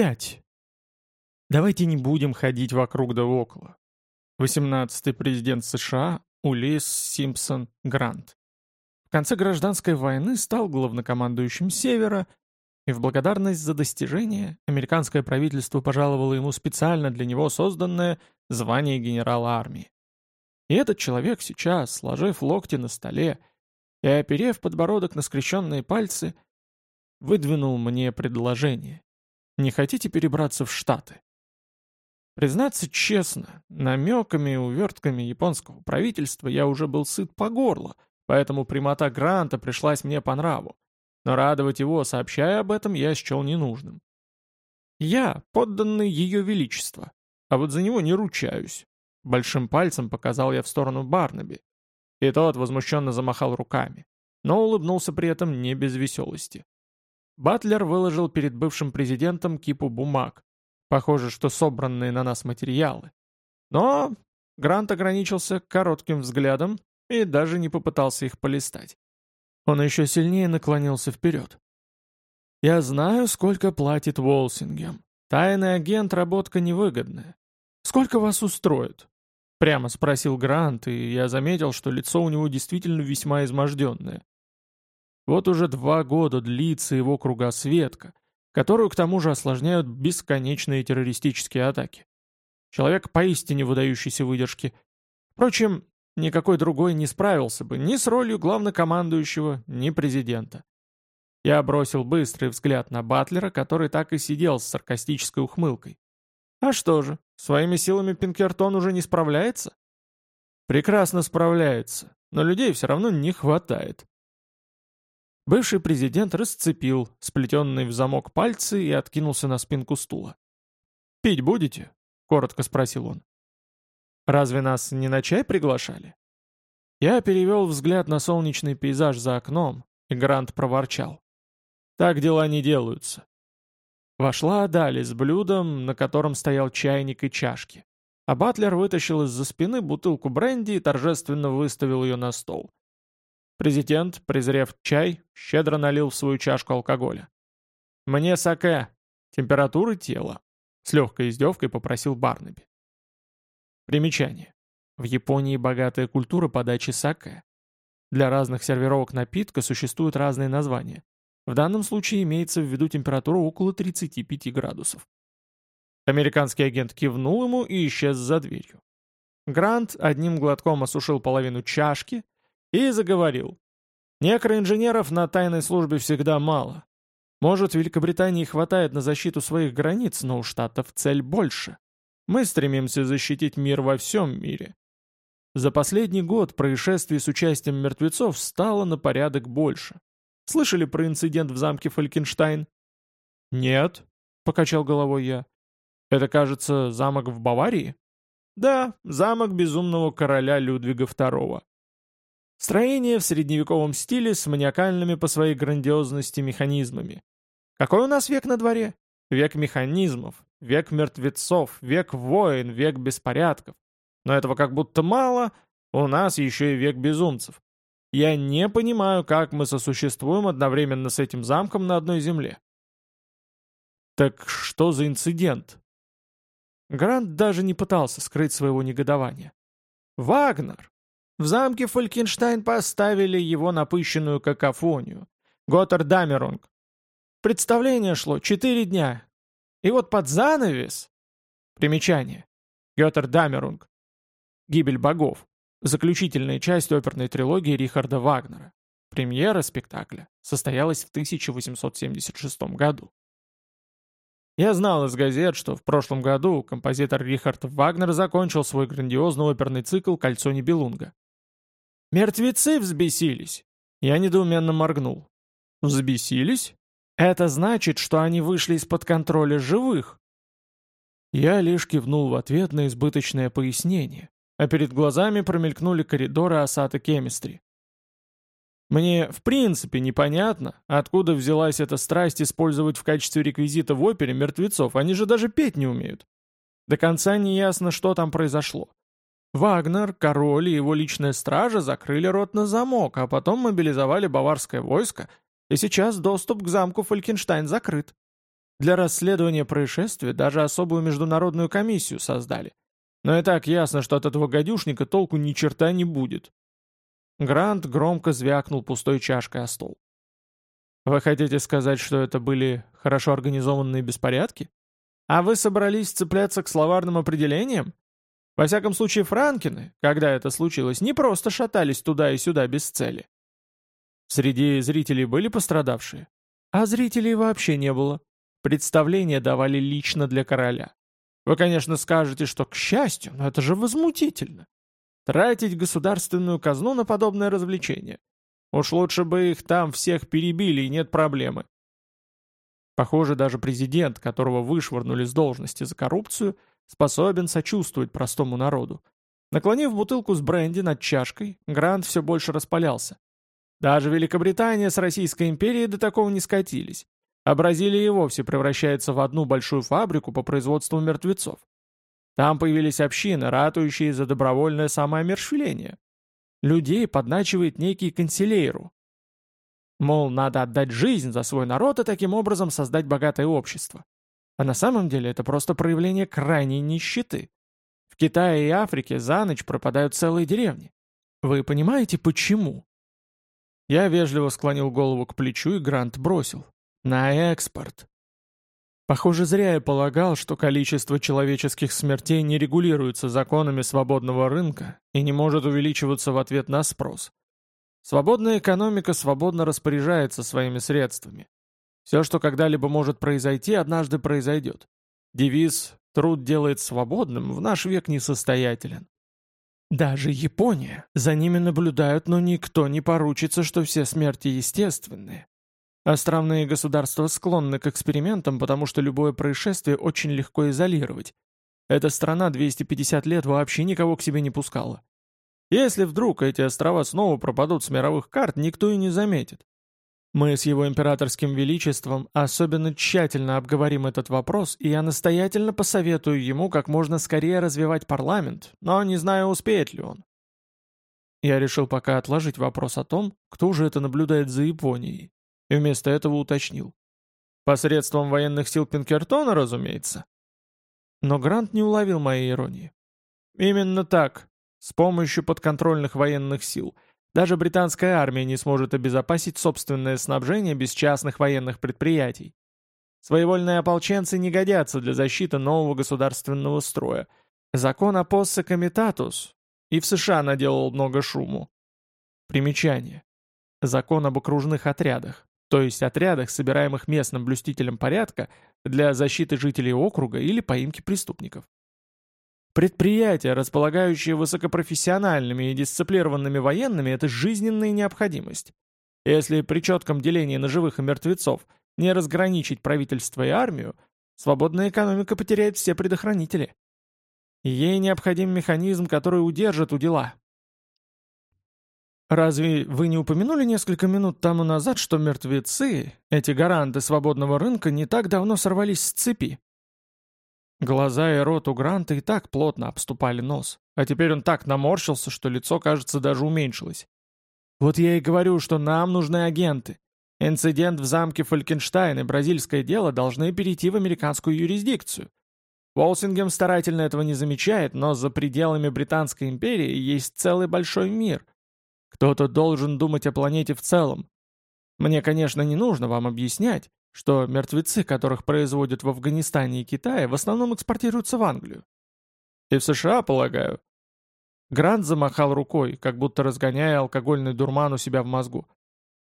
Пять. Давайте не будем ходить вокруг да около. 18-й президент США Улис Симпсон Грант. В конце гражданской войны стал главнокомандующим Севера, и в благодарность за достижение американское правительство пожаловало ему специально для него созданное звание генерала армии. И этот человек сейчас, сложив локти на столе и оперев подбородок на скрещенные пальцы, выдвинул мне предложение. Не хотите перебраться в Штаты? Признаться честно, намеками и увертками японского правительства я уже был сыт по горло, поэтому прямота Гранта пришлась мне по нраву. Но радовать его, сообщая об этом, я счел ненужным. Я подданный ее величества, а вот за него не ручаюсь. Большим пальцем показал я в сторону Барнаби. И тот возмущенно замахал руками, но улыбнулся при этом не без веселости. Батлер выложил перед бывшим президентом кипу бумаг. Похоже, что собранные на нас материалы. Но Грант ограничился коротким взглядом и даже не попытался их полистать. Он еще сильнее наклонился вперед. «Я знаю, сколько платит Волсингем. Тайный агент — работка невыгодная. Сколько вас устроит?» Прямо спросил Грант, и я заметил, что лицо у него действительно весьма изможденное. Вот уже два года длится его кругосветка, которую к тому же осложняют бесконечные террористические атаки. Человек поистине выдающийся выдержки. Впрочем, никакой другой не справился бы ни с ролью главнокомандующего, ни президента. Я бросил быстрый взгляд на Батлера, который так и сидел с саркастической ухмылкой. А что же, своими силами Пинкертон уже не справляется? Прекрасно справляется, но людей все равно не хватает. Бывший президент расцепил сплетенные в замок пальцы и откинулся на спинку стула. «Пить будете?» — коротко спросил он. «Разве нас не на чай приглашали?» Я перевел взгляд на солнечный пейзаж за окном, и Грант проворчал. «Так дела не делаются». Вошла Адали с блюдом, на котором стоял чайник и чашки. А Батлер вытащил из-за спины бутылку бренди и торжественно выставил ее на стол. Президент, презрев чай, щедро налил в свою чашку алкоголя. «Мне саке. Температуры тела», — с легкой издевкой попросил Барнаби. Примечание. В Японии богатая культура подачи саке. Для разных сервировок напитка существуют разные названия. В данном случае имеется в виду температура около 35 градусов. Американский агент кивнул ему и исчез за дверью. Грант одним глотком осушил половину чашки, и заговорил. Некроинженеров на тайной службе всегда мало. Может, Великобритании хватает на защиту своих границ, но у Штатов цель больше. Мы стремимся защитить мир во всем мире. За последний год происшествий с участием мертвецов стало на порядок больше. Слышали про инцидент в замке Фалькенштайн? «Нет», — покачал головой я. «Это, кажется, замок в Баварии?» «Да, замок безумного короля Людвига II. Строение в средневековом стиле с маниакальными по своей грандиозности механизмами. Какой у нас век на дворе? Век механизмов, век мертвецов, век войн, век беспорядков. Но этого как будто мало, у нас еще и век безумцев. Я не понимаю, как мы сосуществуем одновременно с этим замком на одной земле. Так что за инцидент? Грант даже не пытался скрыть своего негодования. Вагнер! В замке Фолькенштайн поставили его напыщенную какофонию. Готтердамерунг. Представление шло четыре дня. И вот под занавес... Примечание. Готтердамерунг. Гибель богов. Заключительная часть оперной трилогии Рихарда Вагнера. Премьера спектакля состоялась в 1876 году. Я знал из газет, что в прошлом году композитор Рихард Вагнер закончил свой грандиозный оперный цикл «Кольцо Нибелунга». «Мертвецы взбесились!» Я недоуменно моргнул. «Взбесились? Это значит, что они вышли из-под контроля живых!» Я лишь кивнул в ответ на избыточное пояснение, а перед глазами промелькнули коридоры Асата Кемистри. Мне в принципе непонятно, откуда взялась эта страсть использовать в качестве реквизита в опере мертвецов, они же даже петь не умеют. До конца не ясно, что там произошло. Вагнер, король и его личная стража закрыли рот на замок, а потом мобилизовали баварское войско, и сейчас доступ к замку Фалькенштайн закрыт. Для расследования происшествия даже особую международную комиссию создали. Но и так ясно, что от этого гадюшника толку ни черта не будет. Грант громко звякнул пустой чашкой о стол. «Вы хотите сказать, что это были хорошо организованные беспорядки? А вы собрались цепляться к словарным определениям? Во всяком случае, Франкины, когда это случилось, не просто шатались туда и сюда без цели. Среди зрителей были пострадавшие? А зрителей вообще не было. Представление давали лично для короля. Вы, конечно, скажете, что к счастью, но это же возмутительно. Тратить государственную казну на подобное развлечение. Уж лучше бы их там всех перебили, и нет проблемы. Похоже, даже президент, которого вышвырнули с должности за коррупцию, способен сочувствовать простому народу. Наклонив бутылку с бренди над чашкой, Грант все больше распалялся. Даже Великобритания с Российской империей до такого не скатились. А Бразилия и вовсе превращается в одну большую фабрику по производству мертвецов. Там появились общины, ратующие за добровольное самоомершвление. Людей подначивает некий консилейру. Мол, надо отдать жизнь за свой народ и таким образом создать богатое общество. А на самом деле это просто проявление крайней нищеты. В Китае и Африке за ночь пропадают целые деревни. Вы понимаете, почему? Я вежливо склонил голову к плечу, и Грант бросил. На экспорт. Похоже, зря я полагал, что количество человеческих смертей не регулируется законами свободного рынка и не может увеличиваться в ответ на спрос. Свободная экономика свободно распоряжается своими средствами. Все, что когда-либо может произойти, однажды произойдет. Девиз «Труд делает свободным» в наш век несостоятелен. Даже Япония. За ними наблюдают, но никто не поручится, что все смерти естественные. Островные государства склонны к экспериментам, потому что любое происшествие очень легко изолировать. Эта страна 250 лет вообще никого к себе не пускала. Если вдруг эти острова снова пропадут с мировых карт, никто и не заметит. Мы с его императорским величеством особенно тщательно обговорим этот вопрос, и я настоятельно посоветую ему как можно скорее развивать парламент, но не знаю, успеет ли он. Я решил пока отложить вопрос о том, кто же это наблюдает за Японией и вместо этого уточнил. Посредством военных сил Пинкертона, разумеется. Но Грант не уловил моей иронии. Именно так, с помощью подконтрольных военных сил. Даже британская армия не сможет обезопасить собственное снабжение без частных военных предприятий. Своевольные ополченцы не годятся для защиты нового государственного строя. Закон о поссе комитатус и в США наделал много шуму. Примечание. Закон об окружных отрядах то есть отрядах, собираемых местным блюстителем порядка для защиты жителей округа или поимки преступников. Предприятия, располагающие высокопрофессиональными и дисциплинированными военными, это жизненная необходимость. Если при четком делении на живых и мертвецов не разграничить правительство и армию, свободная экономика потеряет все предохранители. Ей необходим механизм, который удержит у дела, Разве вы не упомянули несколько минут тому назад, что мертвецы, эти гаранты свободного рынка, не так давно сорвались с цепи? Глаза и рот у Гранта и так плотно обступали нос, а теперь он так наморщился, что лицо, кажется, даже уменьшилось. Вот я и говорю, что нам нужны агенты. Инцидент в замке Фалькенштайн и бразильское дело должны перейти в американскую юрисдикцию. Волсингем старательно этого не замечает, но за пределами Британской империи есть целый большой мир — кто-то должен думать о планете в целом. Мне, конечно, не нужно вам объяснять, что мертвецы, которых производят в Афганистане и Китае, в основном экспортируются в Англию. И в США, полагаю. Грант замахал рукой, как будто разгоняя алкогольный дурман у себя в мозгу.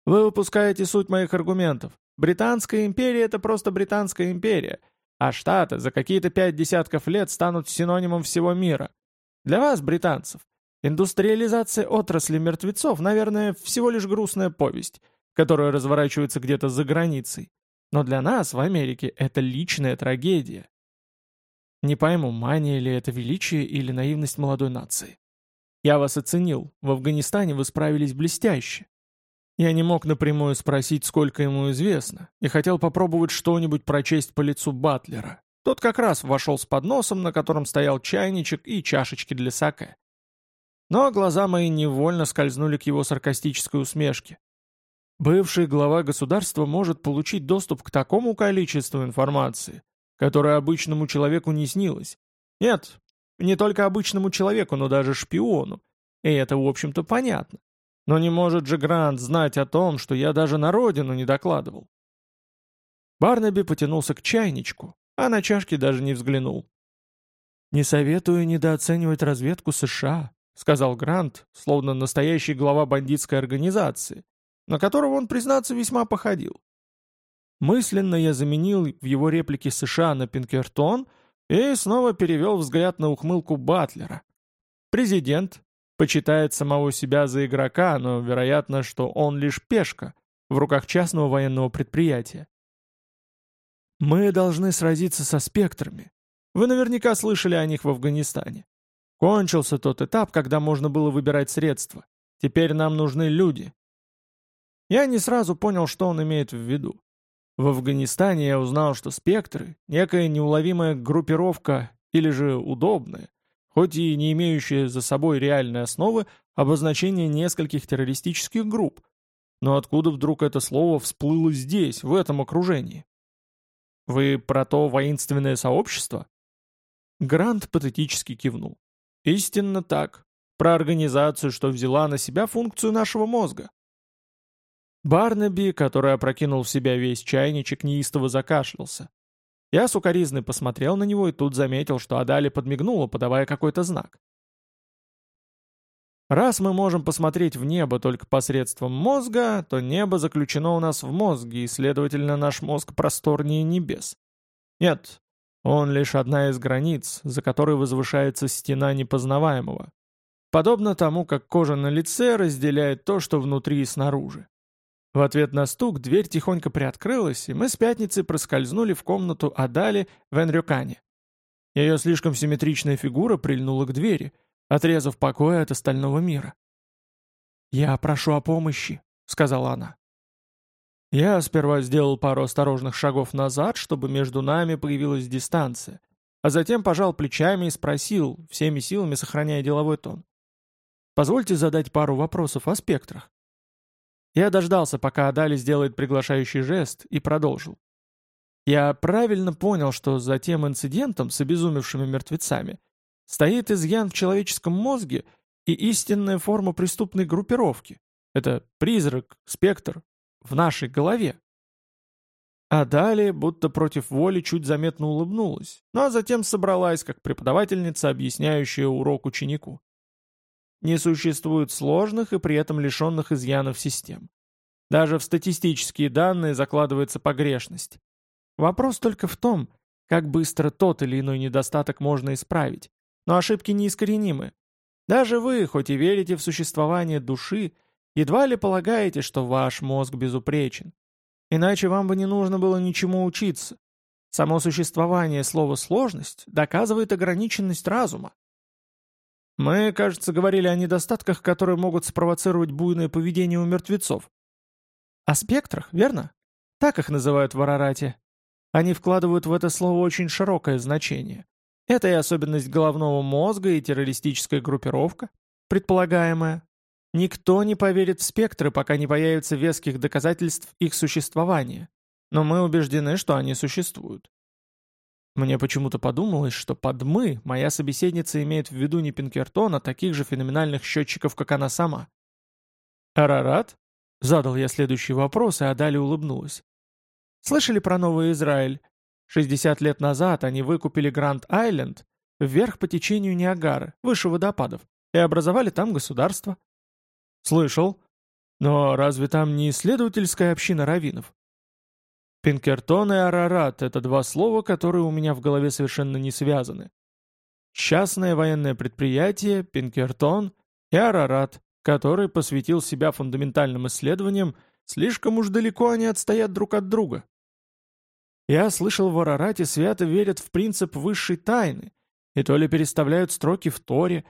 Вы выпускаете суть моих аргументов. Британская империя — это просто Британская империя, а Штаты за какие-то пять десятков лет станут синонимом всего мира. Для вас, британцев, Индустриализация отрасли мертвецов, наверное, всего лишь грустная повесть, которая разворачивается где-то за границей. Но для нас в Америке это личная трагедия. Не пойму, мания ли это величие или наивность молодой нации. Я вас оценил, в Афганистане вы справились блестяще. Я не мог напрямую спросить, сколько ему известно, и хотел попробовать что-нибудь прочесть по лицу Батлера. Тот как раз вошел с подносом, на котором стоял чайничек и чашечки для саке. Но глаза мои невольно скользнули к его саркастической усмешке. Бывший глава государства может получить доступ к такому количеству информации, которое обычному человеку не снилось. Нет, не только обычному человеку, но даже шпиону. И это, в общем-то, понятно. Но не может же Грант знать о том, что я даже на родину не докладывал. Барнаби потянулся к чайничку, а на чашке даже не взглянул. «Не советую недооценивать разведку США», — сказал Грант, словно настоящий глава бандитской организации, на которого он, признаться, весьма походил. Мысленно я заменил в его реплике США на Пинкертон и снова перевел взгляд на ухмылку Батлера. Президент почитает самого себя за игрока, но вероятно, что он лишь пешка в руках частного военного предприятия. Мы должны сразиться со спектрами. Вы наверняка слышали о них в Афганистане. Кончился тот этап, когда можно было выбирать средства. Теперь нам нужны люди, я не сразу понял, что он имеет в виду. В Афганистане я узнал, что спектры — некая неуловимая группировка или же удобная, хоть и не имеющая за собой реальной основы, обозначение нескольких террористических групп. Но откуда вдруг это слово всплыло здесь, в этом окружении? Вы про то воинственное сообщество? Грант патетически кивнул. Истинно так. Про организацию, что взяла на себя функцию нашего мозга. Барнаби, который опрокинул в себя весь чайничек, неистово закашлялся. Я сукоризный посмотрел на него и тут заметил, что Адали подмигнула, подавая какой-то знак. Раз мы можем посмотреть в небо только посредством мозга, то небо заключено у нас в мозге, и, следовательно, наш мозг просторнее небес. Нет, он лишь одна из границ, за которой возвышается стена непознаваемого. Подобно тому, как кожа на лице разделяет то, что внутри и снаружи. В ответ на стук дверь тихонько приоткрылась, и мы с пятницы проскользнули в комнату Адали в Энрюкане. Ее слишком симметричная фигура прильнула к двери, отрезав покой от остального мира. «Я прошу о помощи», — сказала она. Я сперва сделал пару осторожных шагов назад, чтобы между нами появилась дистанция, а затем пожал плечами и спросил, всеми силами сохраняя деловой тон. «Позвольте задать пару вопросов о спектрах. Я дождался, пока Адали сделает приглашающий жест, и продолжил. Я правильно понял, что за тем инцидентом с обезумевшими мертвецами стоит изъян в человеческом мозге и истинная форма преступной группировки. Это призрак, спектр в нашей голове. А далее, будто против воли, чуть заметно улыбнулась, ну а затем собралась, как преподавательница, объясняющая урок ученику. Не существует сложных и при этом лишенных изъянов систем. Даже в статистические данные закладывается погрешность. Вопрос только в том, как быстро тот или иной недостаток можно исправить. Но ошибки неискоренимы. Даже вы, хоть и верите в существование души, едва ли полагаете, что ваш мозг безупречен. Иначе вам бы не нужно было ничему учиться. Само существование слова «сложность» доказывает ограниченность разума. Мы, кажется, говорили о недостатках, которые могут спровоцировать буйное поведение у мертвецов. О спектрах, верно? Так их называют в Арарате. Они вкладывают в это слово очень широкое значение. Это и особенность головного мозга, и террористическая группировка, предполагаемая. Никто не поверит в спектры, пока не появится веских доказательств их существования. Но мы убеждены, что они существуют. Мне почему-то подумалось, что под «мы» моя собеседница имеет в виду не Пинкертон, а таких же феноменальных счетчиков, как она сама. «Арарат?» — задал я следующий вопрос, и Адали улыбнулась. «Слышали про Новый Израиль? 60 лет назад они выкупили Гранд-Айленд вверх по течению Ниагары, выше водопадов, и образовали там государство». «Слышал. Но разве там не исследовательская община раввинов?» Пинкертон и Арарат — это два слова, которые у меня в голове совершенно не связаны. Частное военное предприятие, Пинкертон и Арарат, который посвятил себя фундаментальным исследованиям, слишком уж далеко они отстоят друг от друга. Я слышал, в Арарате свято верят в принцип высшей тайны, и то ли переставляют строки в Торе,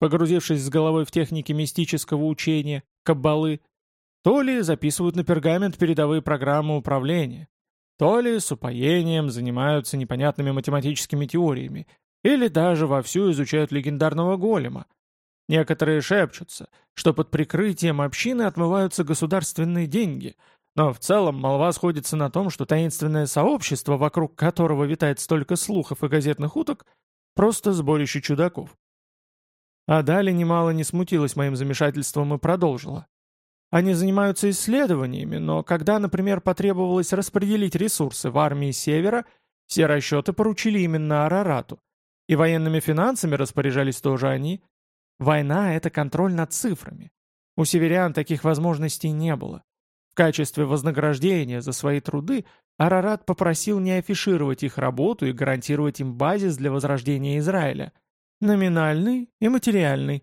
погрузившись с головой в техники мистического учения, каббалы, то ли записывают на пергамент передовые программы управления, то ли с упоением занимаются непонятными математическими теориями, или даже вовсю изучают легендарного голема. Некоторые шепчутся, что под прикрытием общины отмываются государственные деньги, но в целом молва сходится на том, что таинственное сообщество, вокруг которого витает столько слухов и газетных уток, просто сборище чудаков. А далее немало не смутилась моим замешательством и продолжила. Они занимаются исследованиями, но когда, например, потребовалось распределить ресурсы в армии Севера, все расчеты поручили именно Арарату. И военными финансами распоряжались тоже они. Война — это контроль над цифрами. У северян таких возможностей не было. В качестве вознаграждения за свои труды Арарат попросил не афишировать их работу и гарантировать им базис для возрождения Израиля. Номинальный и материальный.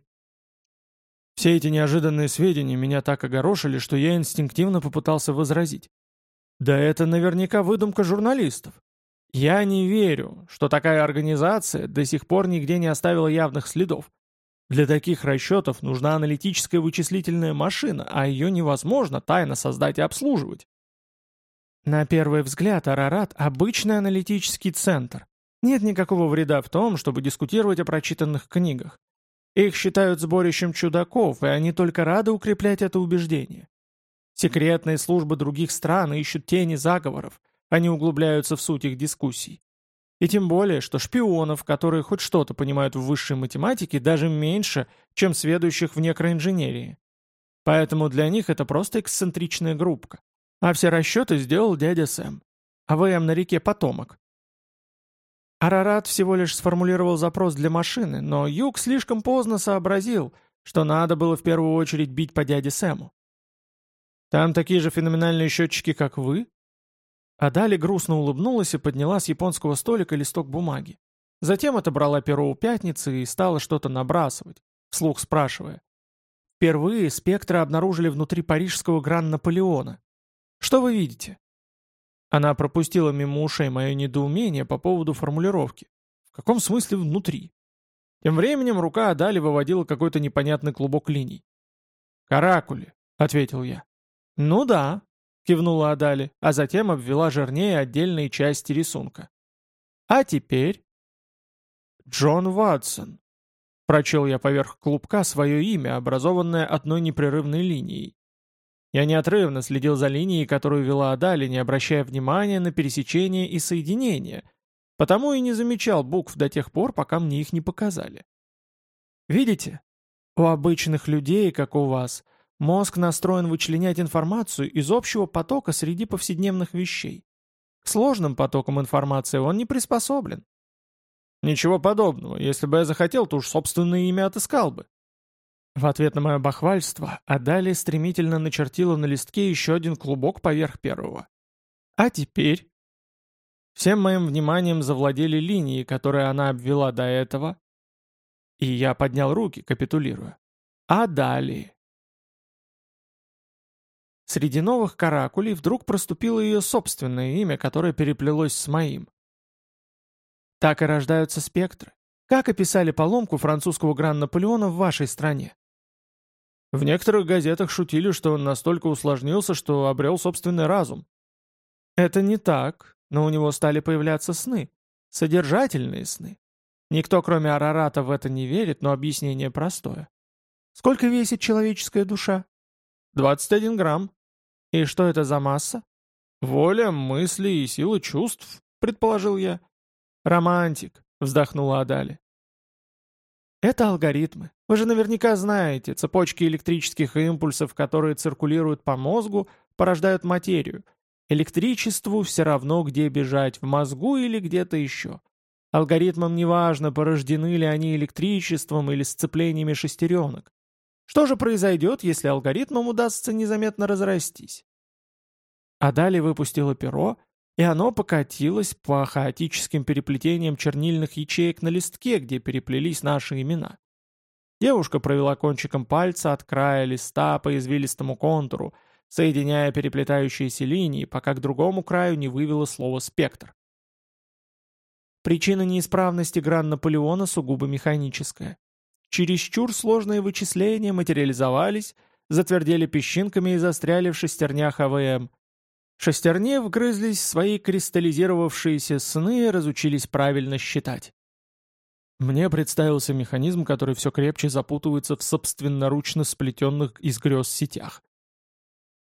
Все эти неожиданные сведения меня так огорошили, что я инстинктивно попытался возразить. Да это наверняка выдумка журналистов. Я не верю, что такая организация до сих пор нигде не оставила явных следов. Для таких расчетов нужна аналитическая вычислительная машина, а ее невозможно тайно создать и обслуживать. На первый взгляд Арарат – обычный аналитический центр. Нет никакого вреда в том, чтобы дискутировать о прочитанных книгах. Их считают сборищем чудаков, и они только рады укреплять это убеждение. Секретные службы других стран ищут тени заговоров, они углубляются в суть их дискуссий. И тем более, что шпионов, которые хоть что-то понимают в высшей математике, даже меньше, чем сведущих в некроинженерии. Поэтому для них это просто эксцентричная группка. А все расчеты сделал дядя Сэм. А ВМ на реке потомок. Арарат всего лишь сформулировал запрос для машины, но Юг слишком поздно сообразил, что надо было в первую очередь бить по дяде Сэму. «Там такие же феноменальные счетчики, как вы?» А Дали грустно улыбнулась и подняла с японского столика листок бумаги. Затем отобрала перо у пятницы и стала что-то набрасывать, вслух спрашивая. Впервые спектры обнаружили внутри парижского Гран-Наполеона. Что вы видите? Она пропустила мимо ушей мое недоумение по поводу формулировки. В каком смысле внутри? Тем временем рука Адали выводила какой-то непонятный клубок линий. «Каракули», — ответил я. «Ну да», — кивнула Адали, а затем обвела жирнее отдельные части рисунка. «А теперь?» «Джон Ватсон», — прочел я поверх клубка свое имя, образованное одной непрерывной линией. Я неотрывно следил за линией, которую вела Адали, не обращая внимания на пересечения и соединения, потому и не замечал букв до тех пор, пока мне их не показали. Видите? У обычных людей, как у вас, мозг настроен вычленять информацию из общего потока среди повседневных вещей. К сложным потокам информации он не приспособлен. Ничего подобного. Если бы я захотел, то уж собственное имя отыскал бы. В ответ на мое бахвальство Адали стремительно начертила на листке еще один клубок поверх первого. А теперь... Всем моим вниманием завладели линии, которые она обвела до этого, и я поднял руки, капитулируя. А далее... Среди новых каракулей вдруг проступило ее собственное имя, которое переплелось с моим. Так и рождаются спектры. Как описали поломку французского Гран-Наполеона в вашей стране? В некоторых газетах шутили, что он настолько усложнился, что обрел собственный разум. Это не так, но у него стали появляться сны. Содержательные сны. Никто, кроме Арарата, в это не верит, но объяснение простое. Сколько весит человеческая душа? 21 грамм. И что это за масса? Воля, мысли и сила чувств, предположил я. Романтик, вздохнула Адали. Это алгоритмы. Вы же наверняка знаете, цепочки электрических импульсов, которые циркулируют по мозгу, порождают материю. Электричеству все равно, где бежать, в мозгу или где-то еще. Алгоритмам не важно, порождены ли они электричеством или сцеплениями шестеренок. Что же произойдет, если алгоритмам удастся незаметно разрастись? А выпустила перо, и оно покатилось по хаотическим переплетениям чернильных ячеек на листке, где переплелись наши имена. Девушка провела кончиком пальца от края листа по извилистому контуру, соединяя переплетающиеся линии, пока к другому краю не вывела слово «спектр». Причина неисправности гран Наполеона сугубо механическая. Чересчур сложные вычисления материализовались, затвердели песчинками и застряли в шестернях АВМ, Шестерни вгрызлись в свои кристаллизировавшиеся сны и разучились правильно считать. Мне представился механизм, который все крепче запутывается в собственноручно сплетенных из грез сетях.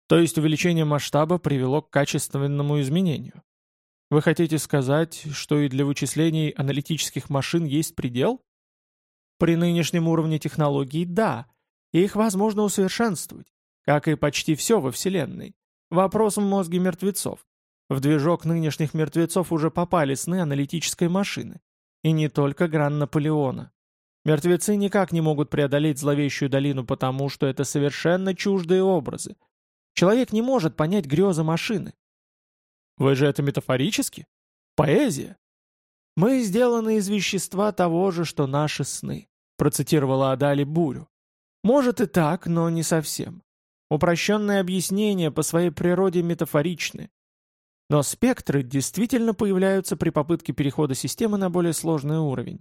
То есть увеличение масштаба привело к качественному изменению. Вы хотите сказать, что и для вычислений аналитических машин есть предел? При нынешнем уровне технологий – да, и их возможно усовершенствовать, как и почти все во Вселенной. Вопрос в мозге мертвецов. В движок нынешних мертвецов уже попали сны аналитической машины. И не только Гран Наполеона. Мертвецы никак не могут преодолеть зловещую долину, потому что это совершенно чуждые образы. Человек не может понять грезы машины. Вы же это метафорически? Поэзия? Мы сделаны из вещества того же, что наши сны, процитировала Адали Бурю. Может и так, но не совсем. Упрощенные объяснения по своей природе метафоричны. Но спектры действительно появляются при попытке перехода системы на более сложный уровень,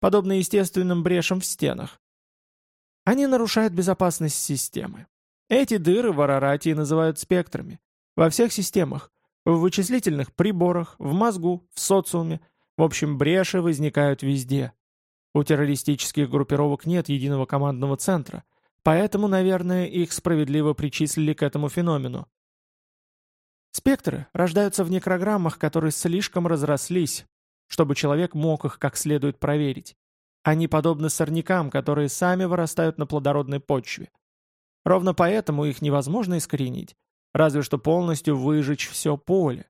подобно естественным брешам в стенах. Они нарушают безопасность системы. Эти дыры в Араратии называют спектрами. Во всех системах, в вычислительных приборах, в мозгу, в социуме, в общем, бреши возникают везде. У террористических группировок нет единого командного центра, поэтому, наверное, их справедливо причислили к этому феномену. Спектры рождаются в некрограммах, которые слишком разрослись, чтобы человек мог их как следует проверить. Они подобны сорнякам, которые сами вырастают на плодородной почве. Ровно поэтому их невозможно искоренить, разве что полностью выжечь все поле.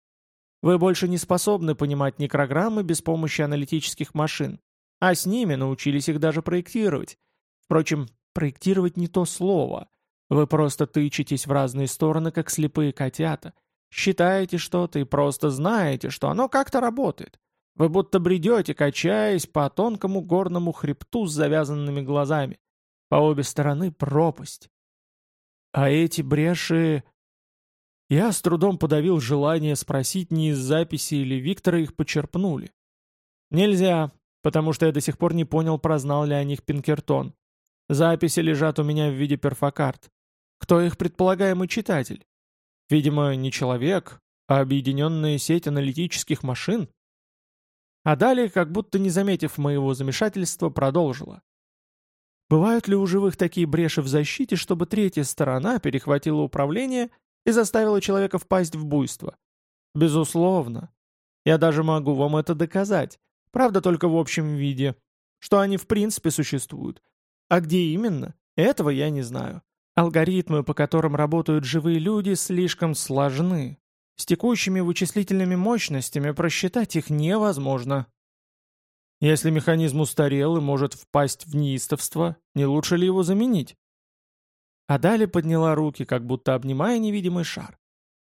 Вы больше не способны понимать некрограммы без помощи аналитических машин, а с ними научились их даже проектировать. Впрочем, проектировать не то слово. Вы просто тычетесь в разные стороны, как слепые котята – Считаете что-то и просто знаете, что оно как-то работает. Вы будто бредете, качаясь по тонкому горному хребту с завязанными глазами. По обе стороны пропасть. А эти бреши... Я с трудом подавил желание спросить, не из записи или Виктора их почерпнули. Нельзя, потому что я до сих пор не понял, прознал ли о них Пинкертон. Записи лежат у меня в виде перфокарт. Кто их предполагаемый читатель? Видимо, не человек, а объединенная сеть аналитических машин. А далее, как будто не заметив моего замешательства, продолжила. Бывают ли у живых такие бреши в защите, чтобы третья сторона перехватила управление и заставила человека впасть в буйство? Безусловно. Я даже могу вам это доказать. Правда, только в общем виде. Что они в принципе существуют. А где именно, этого я не знаю. Алгоритмы, по которым работают живые люди, слишком сложны. С текущими вычислительными мощностями просчитать их невозможно. Если механизм устарел и может впасть в неистовство, не лучше ли его заменить? Адали подняла руки, как будто обнимая невидимый шар.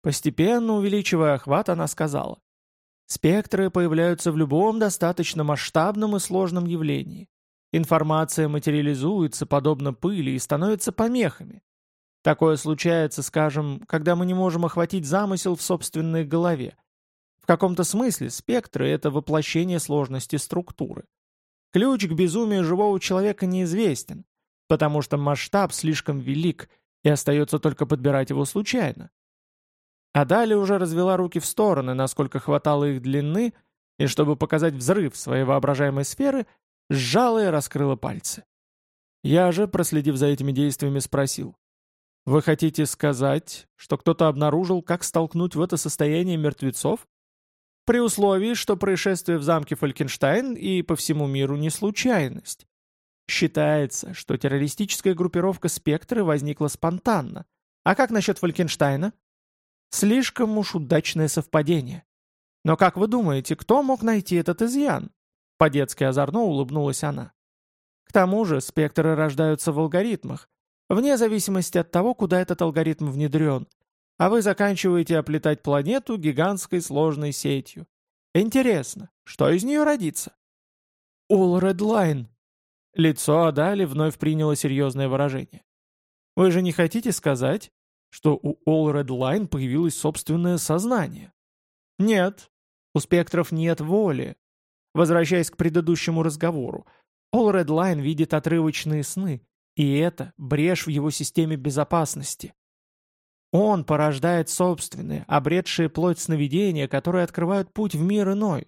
Постепенно увеличивая охват, она сказала. Спектры появляются в любом достаточно масштабном и сложном явлении. Информация материализуется подобно пыли и становится помехами. Такое случается, скажем, когда мы не можем охватить замысел в собственной голове. В каком-то смысле спектры — это воплощение сложности структуры. Ключ к безумию живого человека неизвестен, потому что масштаб слишком велик, и остается только подбирать его случайно. А далее уже развела руки в стороны, насколько хватало их длины, и чтобы показать взрыв своей воображаемой сферы — сжала и раскрыла пальцы. Я же, проследив за этими действиями, спросил. «Вы хотите сказать, что кто-то обнаружил, как столкнуть в это состояние мертвецов? При условии, что происшествие в замке Фолькенштайн и по всему миру не случайность. Считается, что террористическая группировка «Спектры» возникла спонтанно. А как насчет Фолькенштайна? Слишком уж удачное совпадение. Но как вы думаете, кто мог найти этот изъян? По-детски озорно улыбнулась она. К тому же спектры рождаются в алгоритмах, вне зависимости от того, куда этот алгоритм внедрен, а вы заканчиваете оплетать планету гигантской сложной сетью. Интересно, что из нее родится? All Red Line. Лицо Адали вновь приняло серьезное выражение. Вы же не хотите сказать, что у All Red Line появилось собственное сознание? Нет, у спектров нет воли, Возвращаясь к предыдущему разговору, Red Line видит отрывочные сны, и это брешь в его системе безопасности. Он порождает собственные, обретшие плоть сновидения, которые открывают путь в мир иной.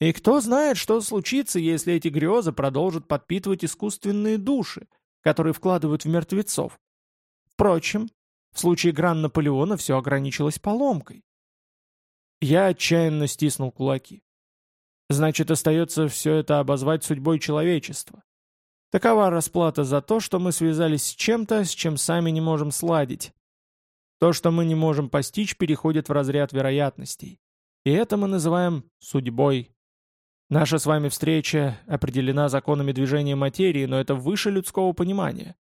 И кто знает, что случится, если эти грезы продолжат подпитывать искусственные души, которые вкладывают в мертвецов. Впрочем, в случае Гран Наполеона все ограничилось поломкой. Я отчаянно стиснул кулаки. Значит, остается все это обозвать судьбой человечества. Такова расплата за то, что мы связались с чем-то, с чем сами не можем сладить. То, что мы не можем постичь, переходит в разряд вероятностей. И это мы называем судьбой. Наша с вами встреча определена законами движения материи, но это выше людского понимания.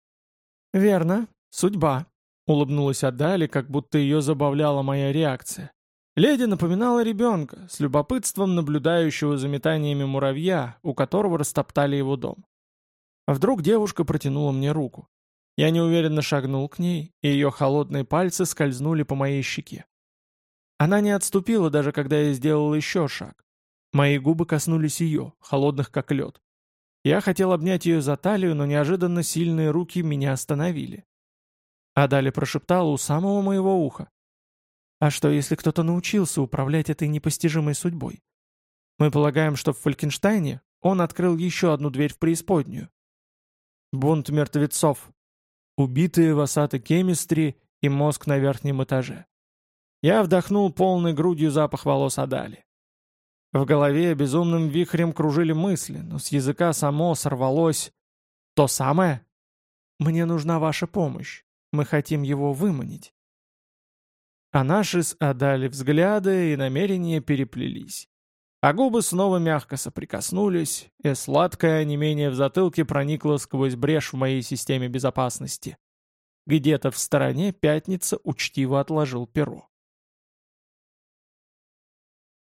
«Верно, судьба», — улыбнулась Адали, как будто ее забавляла моя реакция. Леди напоминала ребенка, с любопытством наблюдающего за метаниями муравья, у которого растоптали его дом. А вдруг девушка протянула мне руку. Я неуверенно шагнул к ней, и ее холодные пальцы скользнули по моей щеке. Она не отступила, даже когда я сделал еще шаг. Мои губы коснулись ее, холодных как лед. Я хотел обнять ее за талию, но неожиданно сильные руки меня остановили. А далее прошептала у самого моего уха. А что, если кто-то научился управлять этой непостижимой судьбой? Мы полагаем, что в Фолькенштайне он открыл еще одну дверь в преисподнюю. Бунт мертвецов. Убитые в Асата Кемистри и мозг на верхнем этаже. Я вдохнул полной грудью запах волос Адали. В голове безумным вихрем кружили мысли, но с языка само сорвалось «То самое?» «Мне нужна ваша помощь. Мы хотим его выманить». А наши с взгляды и намерения переплелись. А губы снова мягко соприкоснулись, и сладкое онемение в затылке проникло сквозь брешь в моей системе безопасности. Где-то в стороне пятница учтиво отложил перо.